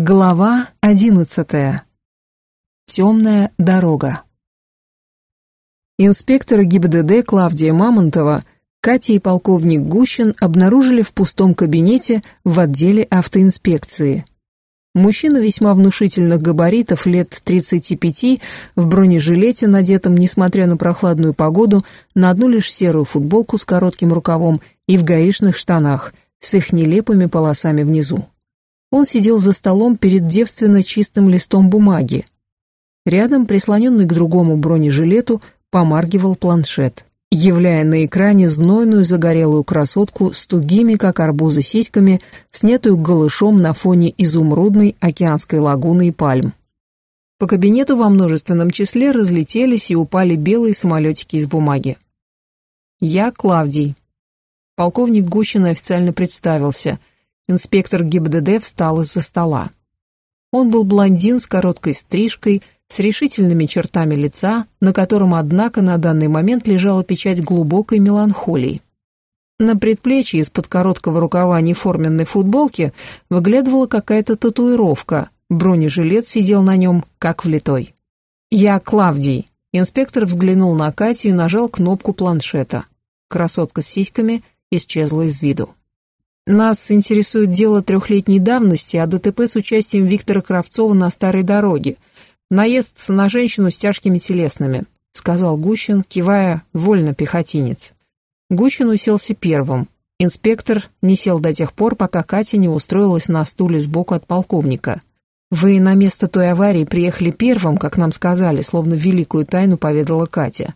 Глава одиннадцатая. Темная дорога. Инспектор ГИБДД Клавдия Мамонтова, Катя и полковник Гущин обнаружили в пустом кабинете в отделе автоинспекции. Мужчина весьма внушительных габаритов, лет 35, в бронежилете, надетом, несмотря на прохладную погоду, на одну лишь серую футболку с коротким рукавом и в гаишных штанах, с их нелепыми полосами внизу. Он сидел за столом перед девственно чистым листом бумаги. Рядом, прислоненный к другому бронежилету, помаргивал планшет, являя на экране знойную загорелую красотку с тугими, как арбузы, сиськами, снятую голышом на фоне изумрудной океанской лагуны и пальм. По кабинету во множественном числе разлетелись и упали белые самолетики из бумаги. «Я Клавдий». Полковник Гущин официально представился – Инспектор ГИБДД встал из-за стола. Он был блондин с короткой стрижкой, с решительными чертами лица, на котором, однако, на данный момент лежала печать глубокой меланхолии. На предплечье из-под короткого рукава неформенной футболки выглядывала какая-то татуировка, бронежилет сидел на нем, как влитой. «Я Клавдий». Инспектор взглянул на Катю и нажал кнопку планшета. Красотка с сиськами исчезла из виду. Нас интересует дело трехлетней давности о ДТП с участием Виктора Кравцова на старой дороге. Наезд на женщину с тяжкими телесными, сказал Гущин, кивая вольно пехотинец. Гущин уселся первым. Инспектор не сел до тех пор, пока Катя не устроилась на стуле сбоку от полковника. «Вы на место той аварии приехали первым, как нам сказали, словно великую тайну поведала Катя.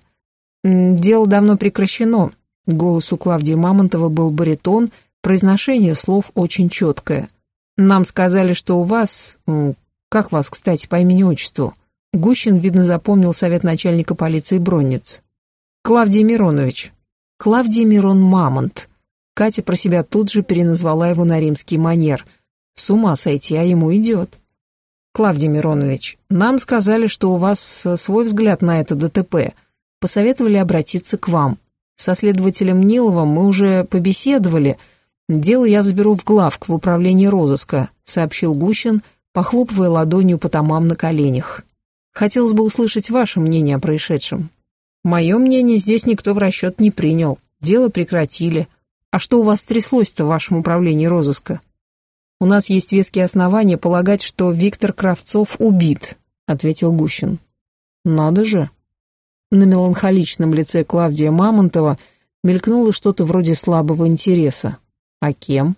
Дело давно прекращено». Голос у Клавдии Мамонтова был баритон, Произношение слов очень четкое. Нам сказали, что у вас... Как вас, кстати, по имени-отчеству? Гущин, видно, запомнил совет начальника полиции Бронниц. Клавдий Миронович. Клавдий Мирон Мамонт. Катя про себя тут же переназвала его на римский манер. С ума сойти, а ему идет. Клавдий Миронович, нам сказали, что у вас э, свой взгляд на это ДТП. Посоветовали обратиться к вам. Со следователем Ниловым мы уже побеседовали, «Дело я заберу в главк в управлении розыска», — сообщил Гущин, похлопывая ладонью по томам на коленях. «Хотелось бы услышать ваше мнение о происшедшем». «Мое мнение здесь никто в расчет не принял. Дело прекратили. А что у вас тряслось-то в вашем управлении розыска?» «У нас есть веские основания полагать, что Виктор Кравцов убит», — ответил Гущин. «Надо же». На меланхоличном лице Клавдия Мамонтова мелькнуло что-то вроде слабого интереса. А кем?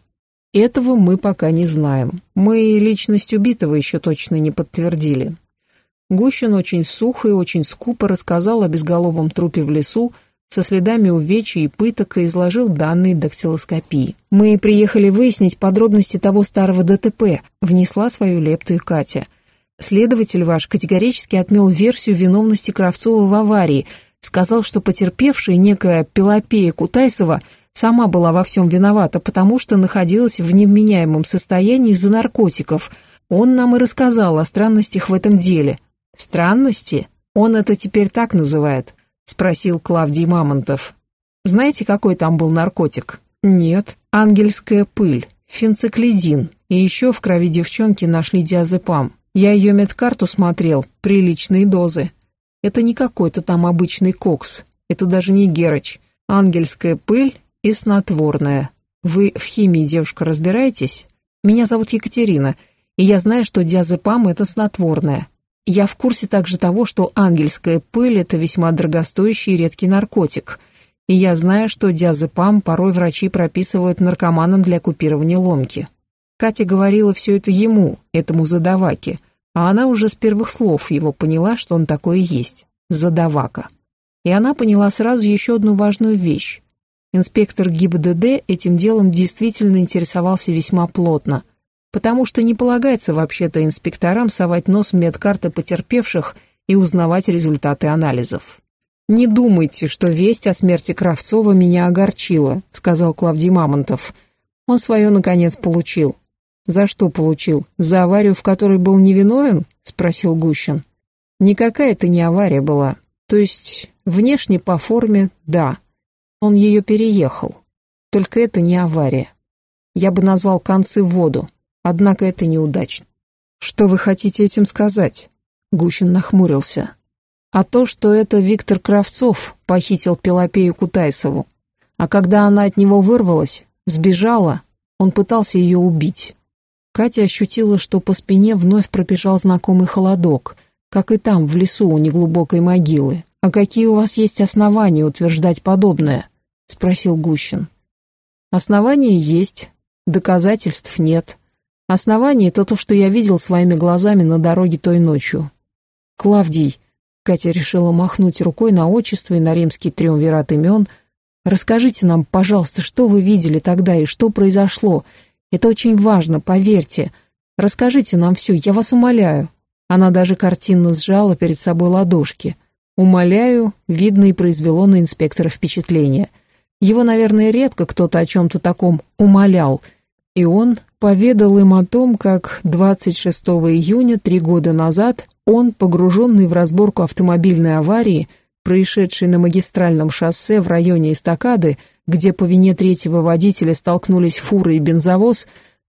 Этого мы пока не знаем. Мы личность убитого еще точно не подтвердили. Гущин очень сухо и очень скупо рассказал о безголовом трупе в лесу, со следами увечий и пыток и изложил данные дактилоскопии. «Мы приехали выяснить подробности того старого ДТП», — внесла свою лепту и Катя. «Следователь ваш категорически отмел версию виновности Кравцова в аварии, сказал, что потерпевшая некая Пелопея Кутайсова — сама была во всем виновата, потому что находилась в невменяемом состоянии из-за наркотиков. Он нам и рассказал о странностях в этом деле. Странности? Он это теперь так называет, спросил Клавдий Мамонтов. Знаете, какой там был наркотик? Нет, ангельская пыль, фенциклидин. И еще в крови девчонки нашли диазепам. Я ее медкарту смотрел, приличные дозы. Это не какой-то там обычный кокс, это даже не герыч. Ангельская пыль и снотворное. Вы в химии, девушка, разбираетесь? Меня зовут Екатерина, и я знаю, что диазепам – это снотворное. Я в курсе также того, что ангельская пыль – это весьма дорогостоящий и редкий наркотик. И я знаю, что диазепам порой врачи прописывают наркоманам для купирования ломки. Катя говорила все это ему, этому задаваке, а она уже с первых слов его поняла, что он такой и есть – задавака. И она поняла сразу еще одну важную вещь. Инспектор ГИБДД этим делом действительно интересовался весьма плотно, потому что не полагается вообще-то инспекторам совать нос в медкарты потерпевших и узнавать результаты анализов. «Не думайте, что весть о смерти Кравцова меня огорчила», — сказал Клавдий Мамонтов. Он свое, наконец, получил. «За что получил? За аварию, в которой был невиновен?» — спросил Гущин. «Никакая это не авария была. То есть, внешне по форме — да, он ее переехал. Только это не авария. Я бы назвал концы в воду, однако это неудачно. Что вы хотите этим сказать? Гущин нахмурился. А то, что это Виктор Кравцов похитил Пелопею Кутайсову. А когда она от него вырвалась, сбежала, он пытался ее убить. Катя ощутила, что по спине вновь пробежал знакомый холодок, как и там, в лесу у неглубокой могилы. «А какие у вас есть основания утверждать подобное?» — спросил Гущин. «Основания есть, доказательств нет. Основание — это то, что я видел своими глазами на дороге той ночью. Клавдий, Катя решила махнуть рукой на отчество и на римский триумвират имен. «Расскажите нам, пожалуйста, что вы видели тогда и что произошло. Это очень важно, поверьте. Расскажите нам все, я вас умоляю». Она даже картинно сжала перед собой ладошки. «Умоляю», видно и произвело на инспектора впечатление. Его, наверное, редко кто-то о чем-то таком умолял. И он поведал им о том, как 26 июня, три года назад, он, погруженный в разборку автомобильной аварии, происшедшей на магистральном шоссе в районе Эстакады, где по вине третьего водителя столкнулись фура и бензовоз,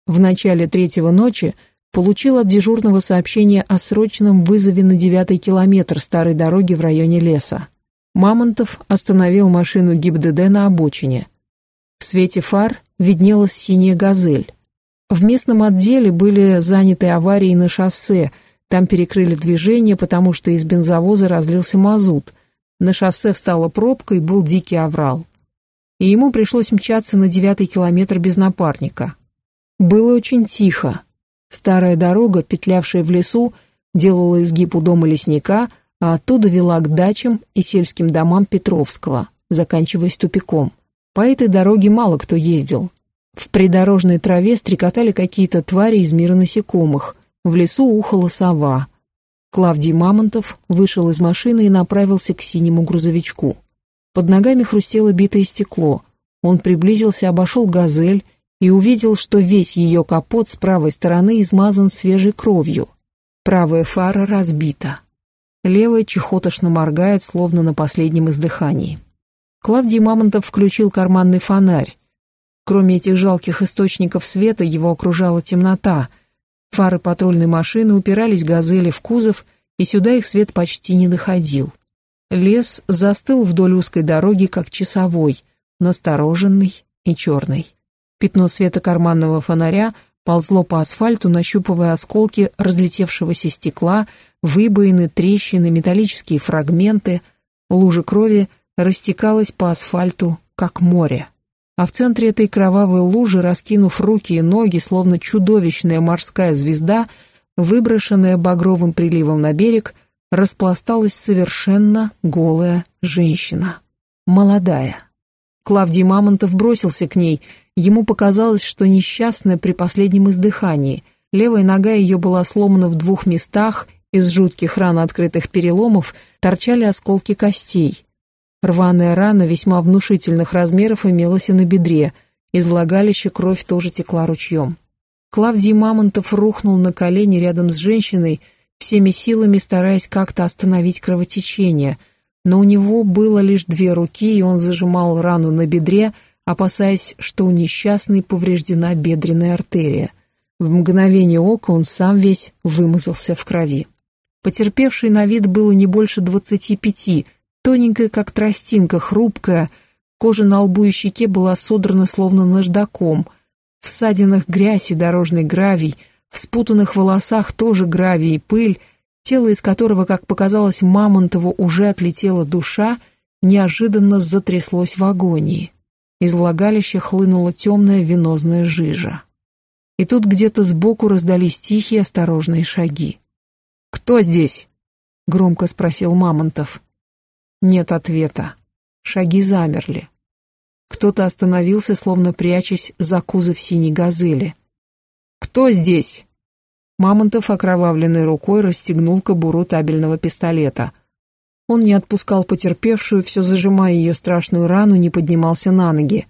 в начале третьего ночи получил от дежурного сообщение о срочном вызове на девятый километр старой дороги в районе леса. Мамонтов остановил машину ГИБДД на обочине. В свете фар виднелась синяя «Газель». В местном отделе были заняты аварией на шоссе – там перекрыли движение, потому что из бензовоза разлился мазут. На шоссе встала пробка и был дикий аврал. И ему пришлось мчаться на девятый километр без напарника. Было очень тихо. Старая дорога, петлявшая в лесу, делала изгиб у дома лесника, а оттуда вела к дачам и сельским домам Петровского, заканчиваясь тупиком. По этой дороге мало кто ездил. В придорожной траве стрекотали какие-то твари из мира насекомых, в лесу ухала сова. Клавдий Мамонтов вышел из машины и направился к синему грузовичку. Под ногами хрустело битое стекло. Он приблизился, обошел «Газель» и увидел, что весь ее капот с правой стороны измазан свежей кровью. Правая фара разбита. Левая чехотошно моргает, словно на последнем издыхании. Клавдий Мамонтов включил карманный фонарь. Кроме этих жалких источников света, его окружала темнота — Фары патрульной машины упирались газели в кузов, и сюда их свет почти не доходил. Лес застыл вдоль узкой дороги, как часовой, настороженный и черный. Пятно света карманного фонаря ползло по асфальту, нащупывая осколки разлетевшегося стекла, выбоины, трещины, металлические фрагменты. Лужа крови растекалась по асфальту, как море а в центре этой кровавой лужи, раскинув руки и ноги, словно чудовищная морская звезда, выброшенная багровым приливом на берег, распласталась совершенно голая женщина. Молодая. Клавдий Мамонтов бросился к ней. Ему показалось, что несчастная при последнем издыхании. Левая нога ее была сломана в двух местах, из жутких ран открытых переломов торчали осколки костей. Рваная рана весьма внушительных размеров имелась и на бедре, из влагалища кровь тоже текла ручьем. Клавдий Мамонтов рухнул на колени рядом с женщиной, всеми силами стараясь как-то остановить кровотечение, но у него было лишь две руки, и он зажимал рану на бедре, опасаясь, что у несчастной повреждена бедренная артерия. В мгновение ока он сам весь вымазался в крови. Потерпевший на вид было не больше двадцати пяти, Тоненькая, как тростинка, хрупкая, кожа на лбу и щеке была содрана словно наждаком. В ссадинах грязь и дорожный гравий, в спутанных волосах тоже гравий и пыль, тело из которого, как показалось Мамонтову, уже отлетела душа, неожиданно затряслось в агонии. Из влагалища хлынула темная венозная жижа. И тут где-то сбоку раздались тихие осторожные шаги. «Кто здесь?» — громко спросил Мамонтов. Нет ответа. Шаги замерли. Кто-то остановился, словно прячась за кузов синей газели. «Кто здесь?» Мамонтов окровавленной рукой расстегнул кобуру табельного пистолета. Он не отпускал потерпевшую, все зажимая ее страшную рану, не поднимался на ноги.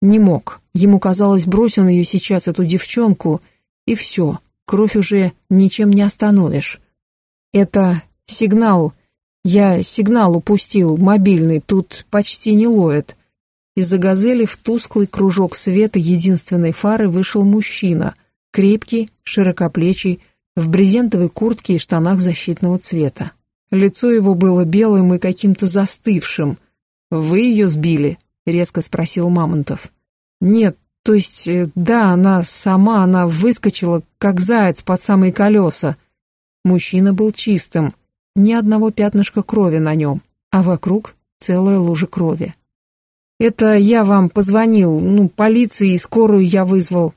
Не мог. Ему казалось, брось он ее сейчас, эту девчонку, и все, кровь уже ничем не остановишь. Это сигнал я сигнал упустил, мобильный, тут почти не ловит. Из-за газели в тусклый кружок света единственной фары вышел мужчина, крепкий, широкоплечий, в брезентовой куртке и штанах защитного цвета. Лицо его было белым и каким-то застывшим. «Вы ее сбили?» — резко спросил Мамонтов. «Нет, то есть, э, да, она сама, она выскочила, как заяц под самые колеса. Мужчина был чистым, ни одного пятнышка крови на нем, а вокруг целая лужа крови. Это я вам позвонил, ну, полиции и скорую я вызвал.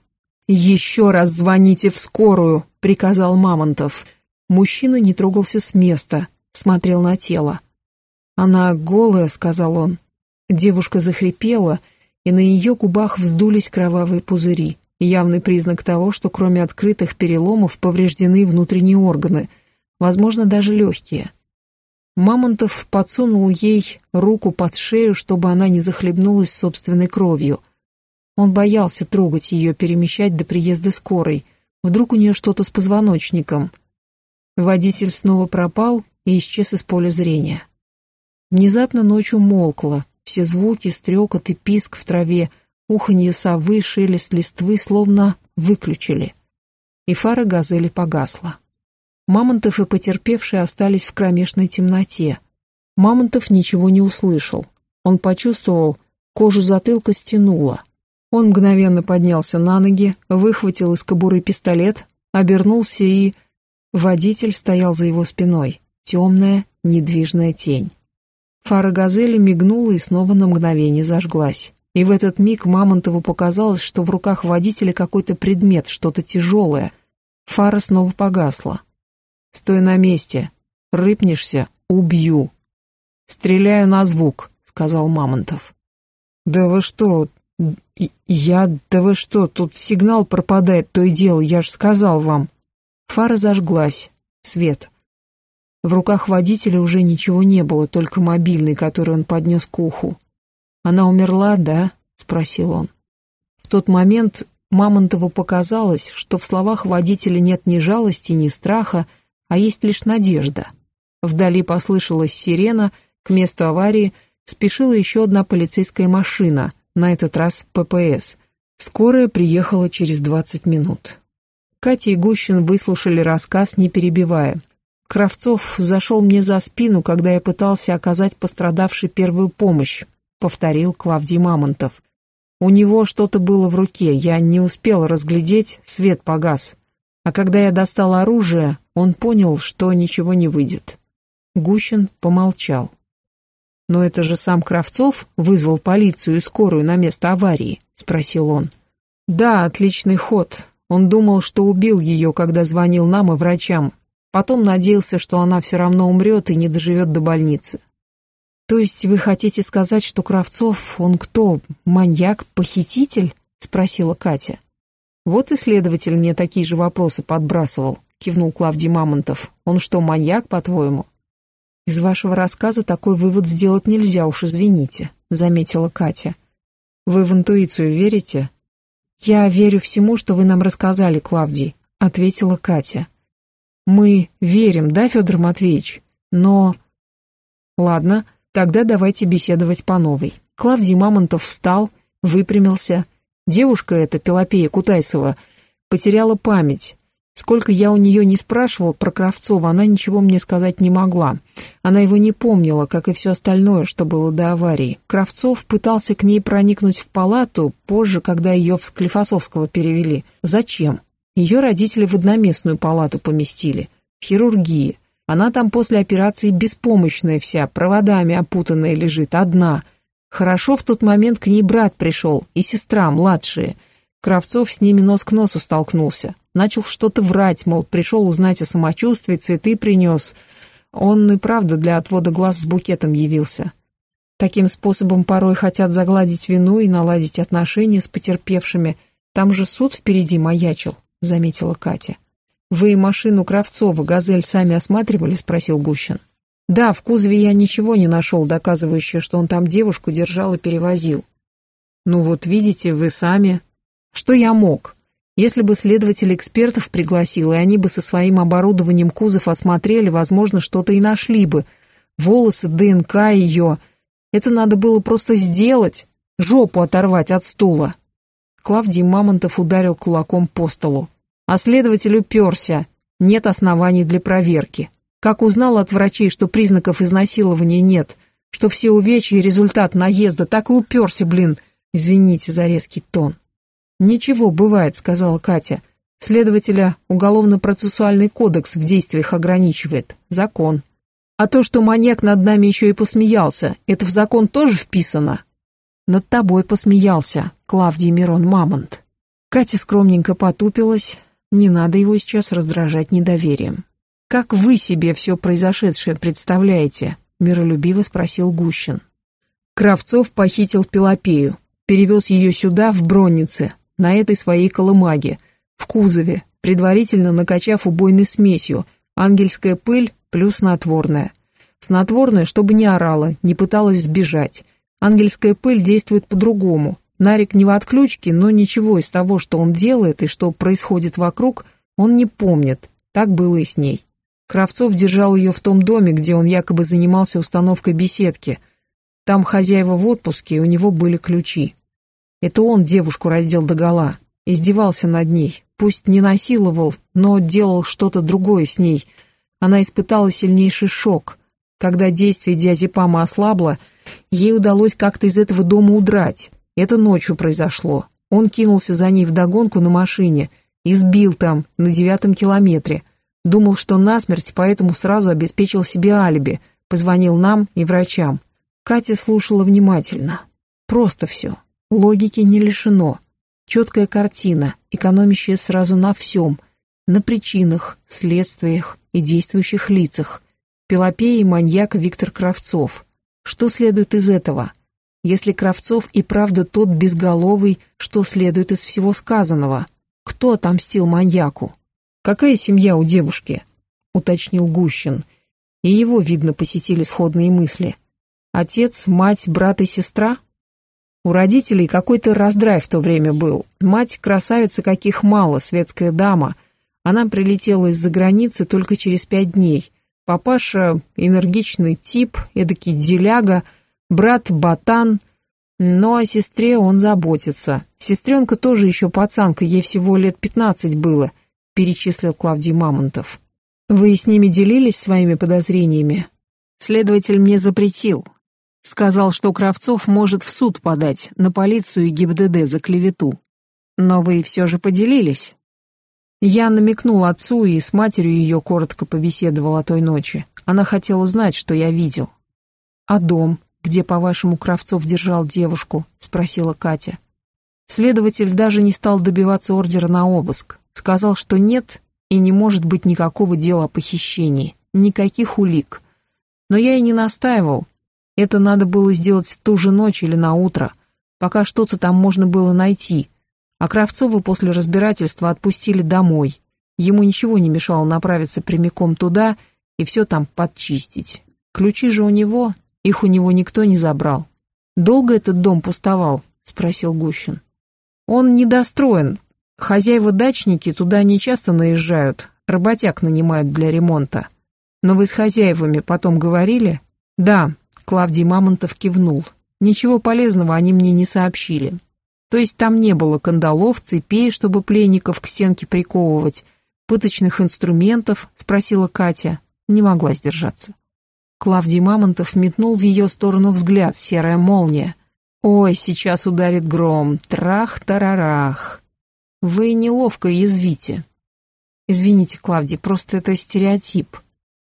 Еще раз звоните в скорую, приказал Мамонтов. Мужчина не трогался с места, смотрел на тело. «Она голая», — сказал он. Девушка захрипела, и на ее губах вздулись кровавые пузыри, явный признак того, что кроме открытых переломов повреждены внутренние органы, возможно, даже легкие. Мамонтов подсунул ей руку под шею, чтобы она не захлебнулась собственной кровью. Он боялся трогать ее, перемещать до приезда скорой. Вдруг у нее что-то с позвоночником. Водитель снова пропал, и исчез из поля зрения. Внезапно ночью молкло, все звуки, стрекот и писк в траве, уханье совы, шелест листвы словно выключили. И фара газели погасла. Мамонтов и потерпевшие остались в кромешной темноте. Мамонтов ничего не услышал. Он почувствовал, кожу затылка стянуло. Он мгновенно поднялся на ноги, выхватил из кобуры пистолет, обернулся и... Водитель стоял за его спиной темная, недвижная тень. Фара газели мигнула и снова на мгновение зажглась. И в этот миг Мамонтову показалось, что в руках водителя какой-то предмет, что-то тяжелое. Фара снова погасла. «Стой на месте. Рыпнешься — убью». «Стреляю на звук», — сказал Мамонтов. «Да вы что? Я... Да вы что? Тут сигнал пропадает, то и дело, я ж сказал вам». Фара зажглась. Свет. В руках водителя уже ничего не было, только мобильный, который он поднес к уху. «Она умерла, да?» — спросил он. В тот момент Мамонтову показалось, что в словах водителя нет ни жалости, ни страха, а есть лишь надежда. Вдали послышалась сирена, к месту аварии спешила еще одна полицейская машина, на этот раз ППС. Скорая приехала через двадцать минут. Катя и Гущин выслушали рассказ, не перебивая — Кравцов зашел мне за спину, когда я пытался оказать пострадавшей первую помощь, повторил Клавдий Мамонтов. У него что-то было в руке, я не успел разглядеть, свет погас. А когда я достал оружие, он понял, что ничего не выйдет. Гущин помолчал. «Но это же сам Кравцов вызвал полицию и скорую на место аварии?» — спросил он. «Да, отличный ход. Он думал, что убил ее, когда звонил нам и врачам, Потом надеялся, что она все равно умрет и не доживет до больницы. То есть вы хотите сказать, что Кравцов, он кто, маньяк, похититель? Спросила Катя. Вот и следователь мне такие же вопросы подбрасывал, кивнул Клавдий Мамонтов. Он что, маньяк, по-твоему? Из вашего рассказа такой вывод сделать нельзя, уж извините, заметила Катя. Вы в интуицию верите? Я верю всему, что вы нам рассказали, Клавдий, ответила Катя. Мы верим, да, Федор Матвеевич? Но... Ладно, тогда давайте беседовать по новой. Клавдий Мамонтов встал, выпрямился. Девушка эта, Пелопея Кутайсова, потеряла память. Сколько я у нее не спрашивал про Кравцова, она ничего мне сказать не могла. Она его не помнила, как и все остальное, что было до аварии. Кравцов пытался к ней проникнуть в палату позже, когда ее в Склифосовского перевели. Зачем? Ее родители в одноместную палату поместили, в хирургии. Она там после операции беспомощная вся, проводами опутанная лежит, одна. Хорошо в тот момент к ней брат пришел, и сестра, младшие. Кравцов с ними нос к носу столкнулся. Начал что-то врать, мол, пришел узнать о самочувствии, цветы принес. Он и правда для отвода глаз с букетом явился. Таким способом порой хотят загладить вину и наладить отношения с потерпевшими. Там же суд впереди маячил заметила Катя. «Вы машину Кравцова, «Газель» сами осматривали?» — спросил Гущин. «Да, в кузове я ничего не нашел, доказывающее, что он там девушку держал и перевозил». «Ну вот видите, вы сами...» «Что я мог? Если бы следователь экспертов пригласил, и они бы со своим оборудованием кузов осмотрели, возможно, что-то и нашли бы. Волосы, ДНК ее. Это надо было просто сделать, жопу оторвать от стула». Клавдий Мамонтов ударил кулаком по столу. А следователь уперся. Нет оснований для проверки. Как узнал от врачей, что признаков изнасилования нет, что все увечья – результат наезда, так и уперся, блин. Извините за резкий тон. «Ничего, бывает», — сказала Катя. «Следователя уголовно-процессуальный кодекс в действиях ограничивает. Закон. А то, что маньяк над нами еще и посмеялся, это в закон тоже вписано?» «Над тобой посмеялся, Клавдий Мирон Мамонт». Катя скромненько потупилась. Не надо его сейчас раздражать недоверием. «Как вы себе все произошедшее представляете?» — миролюбиво спросил Гущин. Кравцов похитил Пелопею, перевез ее сюда, в Броннице, на этой своей колымаге, в кузове, предварительно накачав убойной смесью, ангельская пыль плюс снотворная. Снотворное, чтобы не орала, не пыталась сбежать. Ангельская пыль действует по-другому. Нарик не в отключке, но ничего из того, что он делает и что происходит вокруг, он не помнит. Так было и с ней. Кравцов держал ее в том доме, где он якобы занимался установкой беседки. Там хозяева в отпуске, и у него были ключи. Это он девушку раздел догола, издевался над ней, пусть не насиловал, но делал что-то другое с ней. Она испытала сильнейший шок. Когда действие диазепама ослабло, ей удалось как-то из этого дома удрать. Это ночью произошло. Он кинулся за ней вдогонку на машине и сбил там, на девятом километре. Думал, что насмерть, поэтому сразу обеспечил себе алиби, позвонил нам и врачам. Катя слушала внимательно. Просто все. Логики не лишено. Четкая картина, экономящая сразу на всем, на причинах, следствиях и действующих лицах. Пелопея и маньяк Виктор Кравцов. Что следует из этого? Если Кравцов и правда тот безголовый, что следует из всего сказанного? Кто отомстил маньяку? Какая семья у девушки? Уточнил Гущин. И его, видно, посетили сходные мысли. Отец, мать, брат и сестра? У родителей какой-то раздрай в то время был. Мать красавица каких мало, светская дама. Она прилетела из-за границы только через пять дней. Папаша — энергичный тип, эдакий деляга, брат — ботан. Ну, о сестре он заботится. Сестренка тоже еще пацанка, ей всего лет пятнадцать было, перечислил Клавдий Мамонтов. Вы с ними делились своими подозрениями? Следователь мне запретил, Сказал, что Кравцов может в суд подать на полицию и ГИБДД за клевету. Но вы все же поделились. Я намекнул отцу и с матерью ее коротко побеседовал той ночи. Она хотела знать, что я видел. «А дом, где, по-вашему, Кравцов держал девушку?» — спросила Катя. Следователь даже не стал добиваться ордера на обыск. Сказал, что нет и не может быть никакого дела о похищении, никаких улик. Но я и не настаивал, это надо было сделать в ту же ночь или на утро, пока что-то там можно было найти. А Кравцова после разбирательства отпустили домой. Ему ничего не мешало направиться прямиком туда и все там подчистить. Ключи же у него, их у него никто не забрал. «Долго этот дом пустовал?» — спросил Гущин. «Он недостроен. Хозяева-дачники туда не часто наезжают, работяг нанимают для ремонта. Но вы с хозяевами потом говорили?» «Да, Клавдий Мамонтов кивнул. Ничего полезного они мне не сообщили. То есть там не было кандалов, цепей, чтобы пленников к стенке приковывать, пыточных инструментов, спросила Катя. Не могла сдержаться. Клавдий Мамонтов метнул в ее сторону взгляд, серая молния. «Ой, сейчас ударит гром, трах-тарарах!» «Вы неловко язвите». «Извините, Клавдий, просто это стереотип.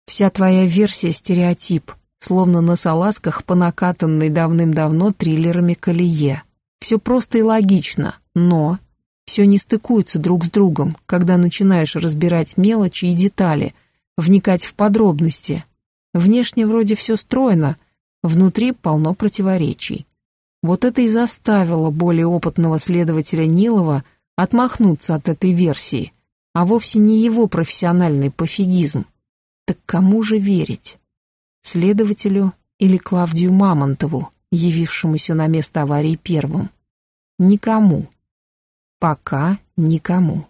Вся твоя версия — стереотип словно на салазках по накатанной давным-давно триллерами колее. Все просто и логично, но все не стыкуется друг с другом, когда начинаешь разбирать мелочи и детали, вникать в подробности. Внешне вроде все стройно, внутри полно противоречий. Вот это и заставило более опытного следователя Нилова отмахнуться от этой версии, а вовсе не его профессиональный пофигизм. Так кому же верить? следователю или Клавдию Мамонтову, явившемуся на место аварии первым. Никому. Пока никому.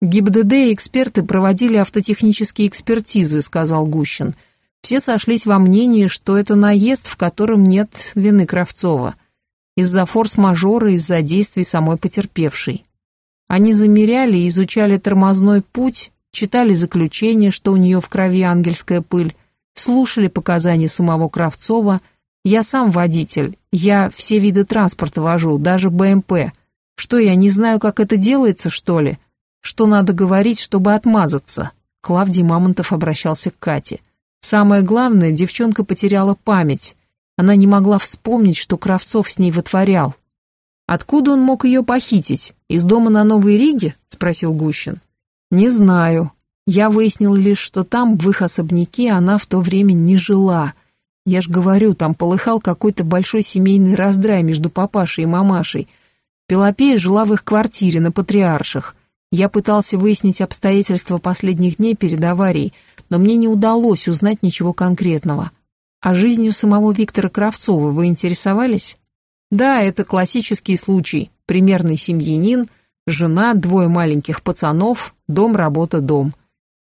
ГИБДД и эксперты проводили автотехнические экспертизы, сказал Гущин. Все сошлись во мнении, что это наезд, в котором нет вины Кравцова. Из-за форс-мажора, из-за действий самой потерпевшей. Они замеряли и изучали тормозной путь, читали заключение, что у нее в крови ангельская пыль, слушали показания самого Кравцова. Я сам водитель, я все виды транспорта вожу, даже БМП. Что, я не знаю, как это делается, что ли? Что надо говорить, чтобы отмазаться?» Клавдий Мамонтов обращался к Кате. «Самое главное, девчонка потеряла память. Она не могла вспомнить, что Кравцов с ней вытворял. «Откуда он мог ее похитить? Из дома на Новой Риге?» — спросил Гущин. «Не знаю. Я выяснил лишь, что там, в их особняке, она в то время не жила. Я ж говорю, там полыхал какой-то большой семейный раздрай между папашей и мамашей. Пелопея жила в их квартире на Патриарших. Я пытался выяснить обстоятельства последних дней перед аварией, но мне не удалось узнать ничего конкретного. А жизнью самого Виктора Кравцова вы интересовались? Да, это классический случай. Примерный семьянин, жена, двое маленьких пацанов, дом, работа, дом.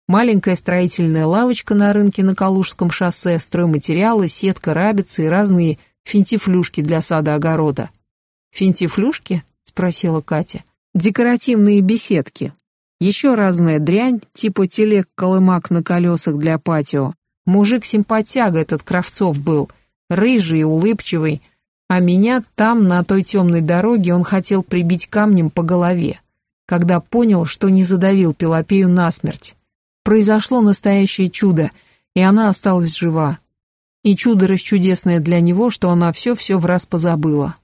Маленькая строительная лавочка на рынке на Калужском шоссе, стройматериалы, сетка, рабицы и разные финтифлюшки для сада-огорода. «Финтифлюшки?» — спросила Катя. «Декоративные беседки. Еще разная дрянь, типа телег-колымак на колесах для патио. Мужик-симпатяга этот Кравцов был, рыжий и улыбчивый, а меня там, на той темной дороге, он хотел прибить камнем по голове, когда понял, что не задавил Пелопею насмерть. Произошло настоящее чудо, и она осталась жива. И чудо расчудесное для него, что она все-все в раз позабыла.